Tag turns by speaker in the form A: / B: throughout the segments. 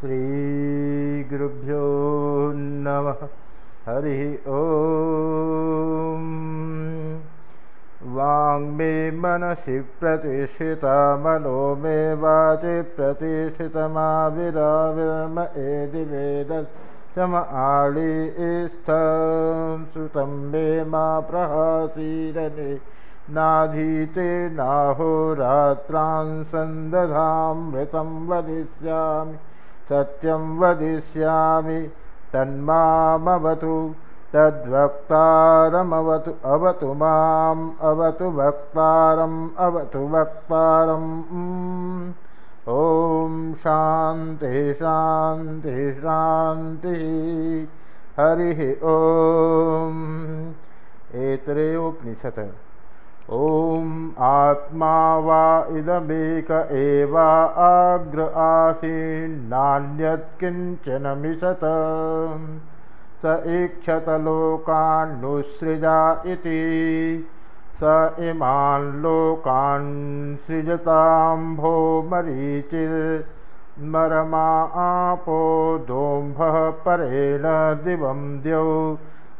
A: श्रीगुरुभ्यो नमः। हरिः ॐ वाङ्मे मनसि प्रतिष्ठिता मनो मे वाचि प्रतिष्ठितमाविराविर्म एदि वेद चम आळीस्थं सुतं मे मा प्रहासीरने नाधीते नाहोरात्रान् सन्दधामृतं वदिष्यामि सत्यं वदिष्यामि तन्मामवतु तद्वक्तारमवतु अवतु माम् अवतु वक्तारम् अवतु वक्तारम्। ॐ शान्तिः शान्तिः शान्तिः। हरिः ॐ एतरेवोपनिषत् ॐ आत्मा वा इदमेक एवाग्र आसीन्नान्यत् किञ्चनमिषत् स ईक्षतलोकान्नुसृजा इति। स इमान् लोकान् सृजताम्भो मरीचिर्मरमा आपो दोम्भः परेण दिवं द्यौ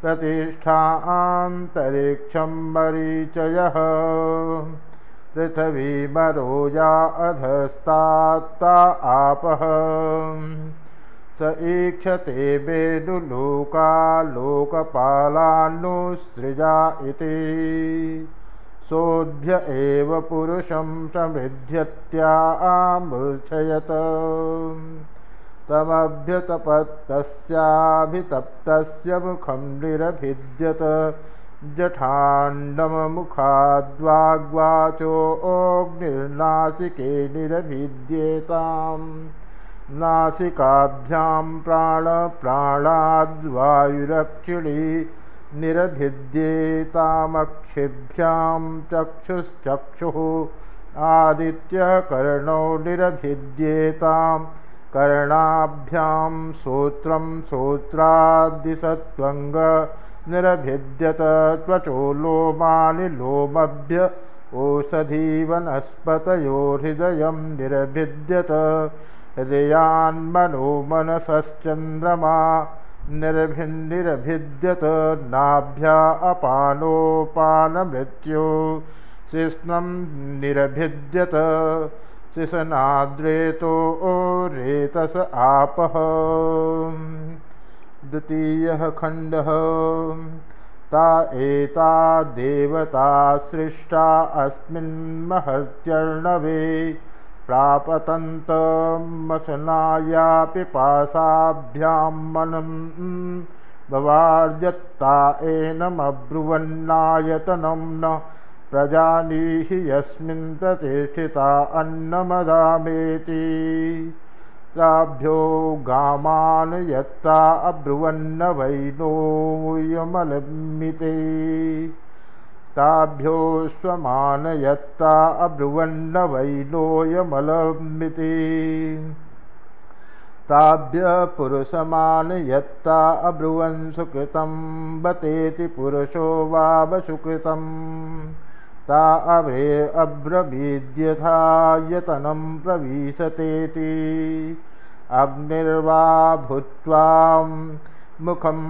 A: प्रतिष्ठान्तरिक्षं मरीचयः। पृथिवीमरोजा अधस्तात्ता आपः। स ईक्षते वेदुलोका लोकपालान्नुसृजा इति। सोऽभ्य एव पुरुषं समृद्ध्यत्यामूर्च्छयत् तमभ्यतपत्तस्याभितप्तस्य मुखं निरभिद्यत। जठाण्डममुखाद्वाग्वाचोऽग्निर्नासिके निरभिद्येताम्। नासिकाभ्यां प्राणप्राणाद्वायुरक्षिणी निरभिद्येतामक्षिभ्यां चक्षुश्चक्षुः। आदित्यकर्णौ निरभिद्येतां कर्णाभ्यां श्रोत्रं श्रोत्रादिसत्त्वङ्ग निरभिद्यत त्वचो लोमानि लोमभ्य ओषधीवनस्पतयो हृदयं निरभिद्यत हृदयान्मनो मनसश्चन्द्रमा निर्भिन्निरभिद्यत नाभ्या अपानोपानमृत्यो शिष्णं निरभिद्यत शिशनाद्रेतो रेतस आपः। द्वितीयः खण्डः। ता एता देवता सृष्टा अस्मिन् महर्त्यर्णवे प्रापतन्तमसनायापि पासाभ्यां मनं भवार्यत्ता एनमब्रुवन्नायतनं न प्रजानीहि यस्मिन् प्रतिष्ठिता अन्नमदामेति। ताभ्यो गामान् यत्ता अब्रुवन्न वैनोयमलमिते ताभ्यो स्वमानयत्ता अब्रुवन्न वैलोयमलमिति ताभ्य पुरुषमानयत्ता अब्रुवन् सुकृतं बतेति पुरुषो वाव सुकृतं ता अभे अब्रवीद्यथा यतनं प्रवीशतेति अग्निर्वा भूत्वां मुखं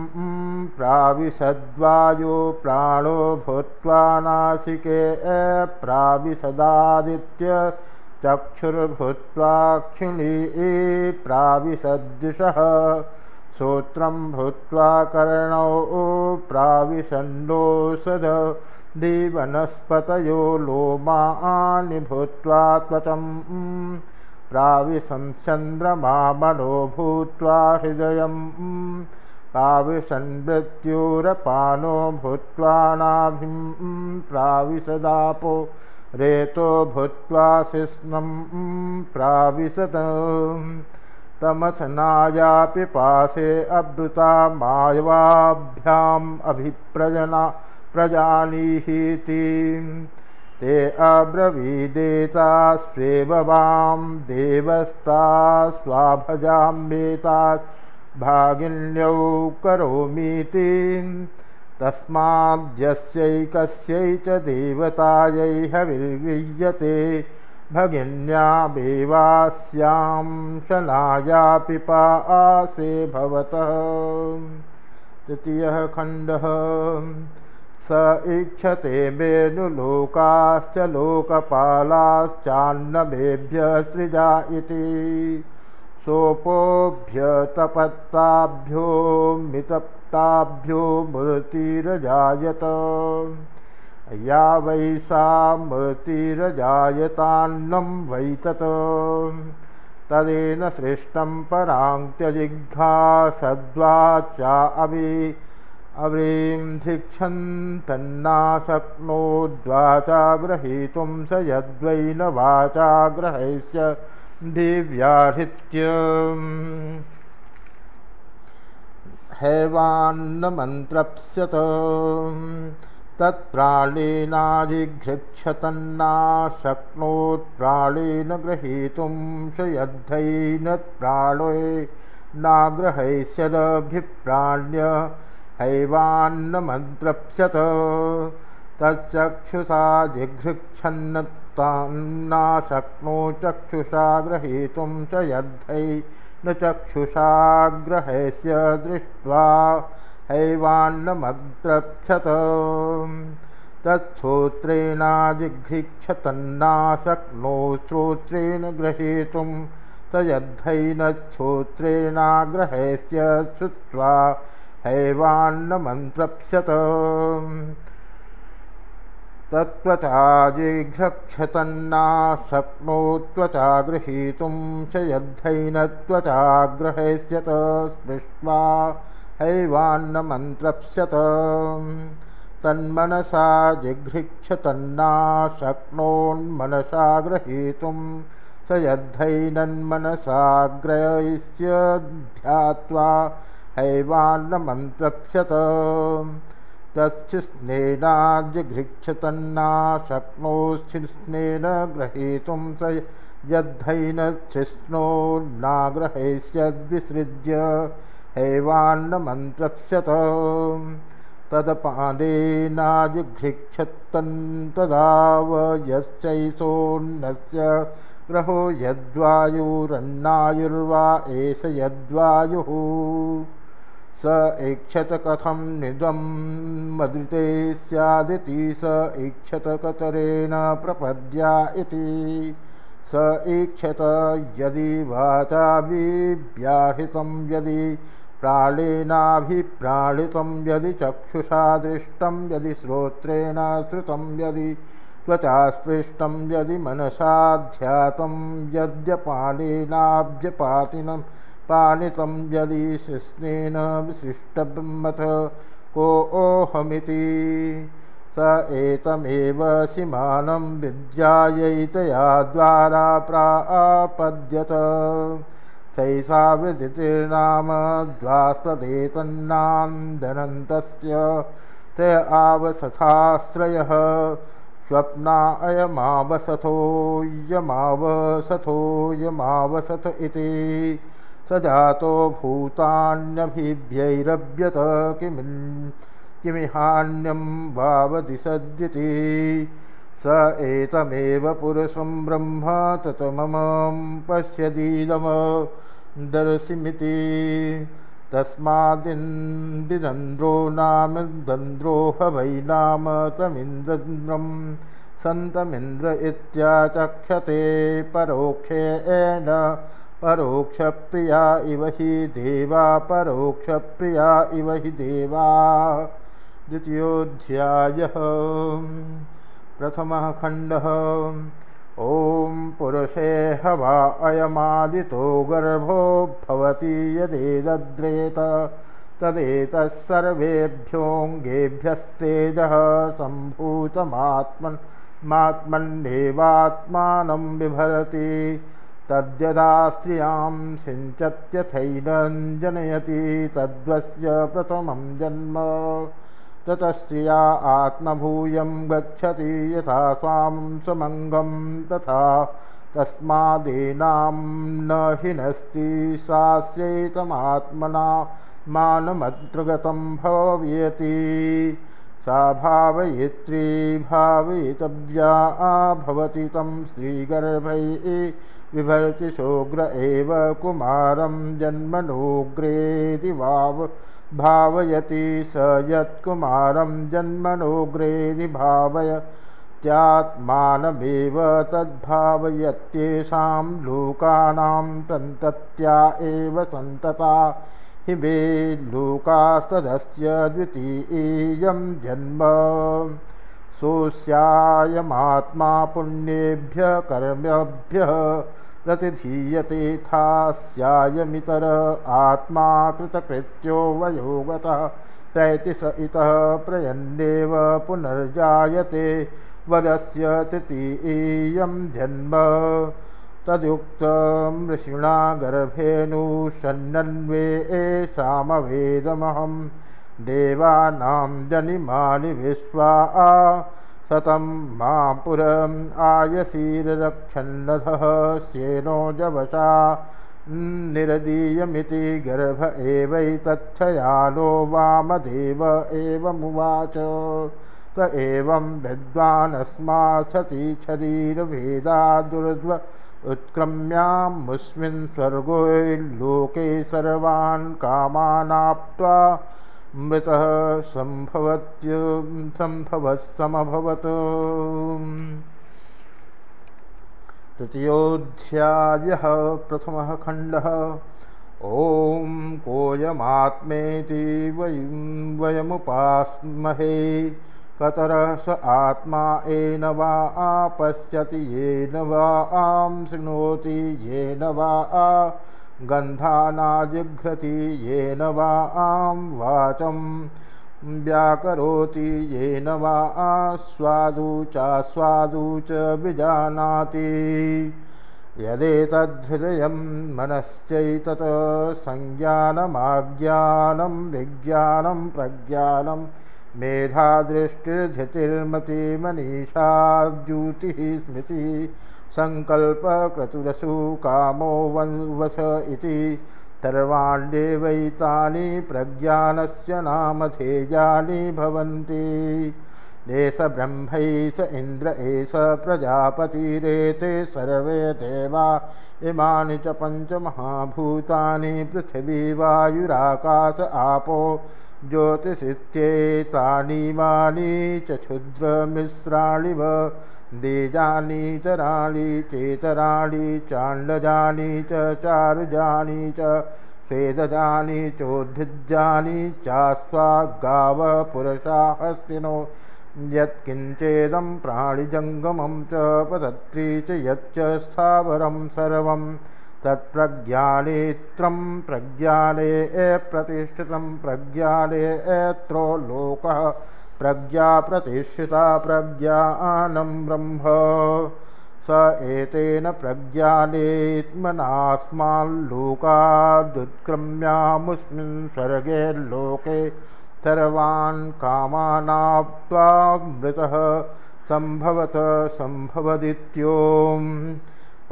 A: प्राविशद्वायो प्राणो भूत्वा नासिके प्राविशदादित्य चक्षुर्भूत्वाक्षिणी प्राविशद्दिशः श्रोत्रं भूत्वा कर्णौ प्राविशन्नोषध दिवनस्पतयो लोमानि भूत्वा त्वचं प्राविशंश्चन्द्रमा मनो भूत्वा हृदयम् प्राविशन्मृत्युरपानो भूत्वा नाभिं प्राविशदापो रेतो भूत्वा शिष्णं प्राविशत तमसनायापि पाशे अभृता मायवाभ्याम् अभिप्रजना प्रजानीहीति। ते अब्रवीदेता स्वेव वां देवस्ता स्वाभजाम्येता भागिन्यौ करोमीति। तस्माद्यस्यै कस्यै च देवतायै हविर्गृह्यते भगिन्यामेवास्यां शनाया पिपा आसे भवतः। तृतीयः खण्डः। स इच्छते मेनुलोकाश्च लोकपालाश्चान्नमेभ्य सृजा इति। सोपोभ्यतपत्ताभ्यो मितप्ताभ्यो मूर्तिरजायत या वै सा मूर्तिरजायतान्नं वै तत् तदेन सृष्टं पराङ्त्यजिघ्घासद्वाचा अवि अव्रीं धिक्षन्तन्ना शक्नोद्वाचा ग्रहीतुं स यद्वै न वाचा ग्रहैस्य दिव्याहृत्य हैवान्नमन्त्रप्स्यत तत्प्राणेनाजिघृक्षतन्ना शक्नोत्प्राणेन ग्रहीतुं स यद्धैनत्प्राणे नाग्रहैष्यदभिप्राण्य हैवान्नमन्त्रप्स्यत तच्चक्षुषा जिघृक्षन्न तान्ना शक्नो चक्षुषा ग्रहीतुं च यद्धै न चक्षुषाग्रहस्य दृष्ट्वा हैवान्नमद्रक्षत तच्छ्रोत्रेणाजिघ्रिक्षतन्ना शक्नो श्रोत्रेण ग्रहीतुं स यद्धैनच्छ्रोत्रेणाग्रहस्य श्रुत्वा हैवान्नमन्त्रप्स्यत तत्त्वचाजिघ्रक्षतन्ना शक्नोत्वचा गृहीतुं च यद्धैनत्वचाग्रहस्यत स्पृष्ट्वा हैवान्नमन्त्रप्स्यत तन्मनसा जिघृक्षतन्ना शक्नोन्मनसा गृहीतुं स यद्धैनन्मनसाग्रयस्य ध्यात्वा हैवान्नमन्त्रप्स्यत। तच्छिस्नेनाजिघृक्षतन्ना शक्नोच्छिस्नेन ग्रहीतुं स यद्धैनच्छिस्नो नाग्रहैष्यद्विसृज्य हैवान्नमन्त्रप्स्यत तदपानेनाजिघृक्षतन्तदाव यश्चैषोन्नस्य ग्रहो यद्वायुरन्नायुर्वा एष यद्वायुः। स ऐक्षत कथं निदं मदृते स्यादिति। स ऐक्षत कतरेण प्रपद्या इति। स ईक्षत यदि वाचाभिव्याहृतं यदि प्राणेनाभिप्राणितं यदि चक्षुषा दृष्टं यदि श्रोत्रेण श्रुतं यदि त्वचा स्पृष्टं यदि मनसाध्यातं यद्यपानेनाभ्यपातिनम् पानितं यदि शिस्नेन विशिष्टमथ को ओहमिति स एतमेव सीमानं विद्यायैतया द्वारा प्रापद्यत सैषा वृद्धिर्नाम द्वास्तदेतन्नान्दनन्तस्य त आवसथाश्रयः। स्वप्ना अयमावसथोऽयमावसथोऽयमावसथ इति। स जातो भूतान्यभिभ्यैरभ्यत किमिन् किमिहान्यं सद्यति स एतमेव पुरुषं ब्रह्म तत मम पश्यदीदम दर्शिमिति। तस्मादिन्द्रो नाम दन्द्रोह वै नाम तमिन्द्रन्द्रं। सन्तमिन्द्र इत्याचक्षते परोक्षेण परोक्षप्रिया इव हि देवा परोक्षप्रिया इव हि देवा। द्वितीयोऽध्यायः प्रथमः खण्डः। ॐ पुरुषे हवा अयमादितो गर्भो भवति यदेदद्रेत। तदेतः सर्वेभ्योऽङ्गेभ्यस्तेजः सम्भूतमात्मन्मात्मन्नेवात्मानं बिभरति। तद्यदा स्त्रियां सिञ्चत्यथैनं जनयति तद्वस्य प्रथमं जन्म ततः स्त्रिया आत्मभूयं गच्छति यथा स्वां समङ्गं तथा तस्मादेनां न हिनस्ति सास्यैतमात्मना मानमद्रगतं भवयति सा भावयित्री भावयितव्या भवति तं श्रीगर्भैः बिभर्ति सोग्र एव कुमारं जन्मनोग्रेति वाव भावयति स यत्कुमारं जन्मनोग्रेति भावय। त्यात्मानमेव तद्भावयत्येषां लोकानां सन्तत्या एव सन्तता। हि मे लोकास्तदस्य द्वितीयं जन्म। सोऽस्यायमात्मा पुण्येभ्यः कर्मभ्यः प्रतिधीयतेथास्यायमितर आत्मा कृतकृत्यो वयोगतः तैतिस इतः प्रयन्नेव पुनर्जायते वदस्य तृतीयं जन्म। तदुक्तं ऋषिणा गर्भेऽनुषन्नन्वे एषामवेदमहं। देवानां जनिमानि विश्वा सतं मां पुरम् आयसीररक्षन्नधः स्येनो जवशा निरदीयमिति गर्भ एवैतच्छयानो वामदेव एवमुवाच। त एवं विद्वानस्मा सती शरीरभेदा दुर्ध्व उत्क्रम्यामुस्मिन् स्वर्गोल्लोके सर्वान् कामानाप्त्वा मृतः सम्भवत्य सम्भवत्समभवत् तृतीयोऽध्यायः प्रथमः खण्डः। ॐ कोऽयमात्मेति वयं वयमुपास्महे। कतरः स आत्मा येन वा आपश्यति येन वा आं शृणोति येन वा आ गन्धानाजिघ्रति येन वा आं वाचं व्याकरोति येन वा आस्वादु चास्वादु च विजानाति। यदेतद्धृदयं मनश्चैतत् संज्ञानमाज्ञानं विज्ञानं प्रज्ञानं मेधादृष्टिर्धृतिर्मतिमनीषा द्यूतिः स्मृतिः सङ्कल्पक्रतुरसु कामो वस इति सर्वाण्येवैतानि प्रज्ञानस्य नामधेयानि भवन्ति। एष ब्रह्मैष इन्द्र एष प्रजापतिरेते सर्वे देवा इमानि च पञ्चमहाभूतानि पृथिवी वायुराकाश आपो ज्योतिषित्येतानीमानि च क्षुद्रमिश्राणि व देजानीतराणि चेतराणि चाण्डजानि च चारुजानि च स्वेदजानि चोद्भिजानि चास्वागाव पुरुषा हस्तिनो। यत्किञ्चेदं प्राणिजङ्गमं च पतत्री च यच्च स्थावरं सर्वं तत्प्रज्ञानेत्रं प्रज्ञाने प्रतिष्ठितं प्रज्ञाने एत्रो लोकः प्रज्ञा प्रतिष्ठिता प्रज्ञानं ब्रह्म। स एतेन प्रज्ञानेत्मनास्माल्लोकादुत्क्रम्यामुस्मिन् स्वर्गे लोके सर्वान् कामानाप्त्वामृतः सम्भवत सम्भवदित्योम्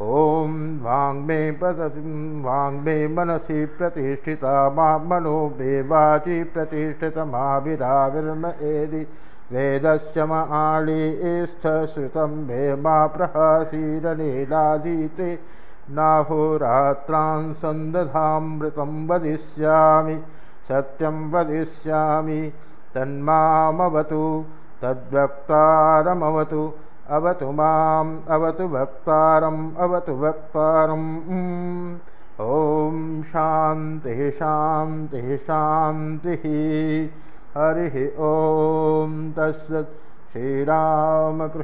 A: ॐ वाङ्मे पतति वाङ्मे मनसि प्रतिष्ठिता मा मनो वाचि प्रतिष्ठितमाविराविर्म एदि। वेदस्य म आळीस्थश्रुतं मे मा प्रहसीरनीलाधीते नाहोरात्रान् सन्दधामृतं वदिष्यामि सत्यं वदिष्यामि। तन्मामवतु तद्वक्तारमवतु अवतु माम् अवतु वक्तारम् अवतु वक्तारम्। ॐ शान्तिः शान्तिः शान्तिः। हरिः ॐ तस्य श्रीरामकृष्णार्पणमस्तु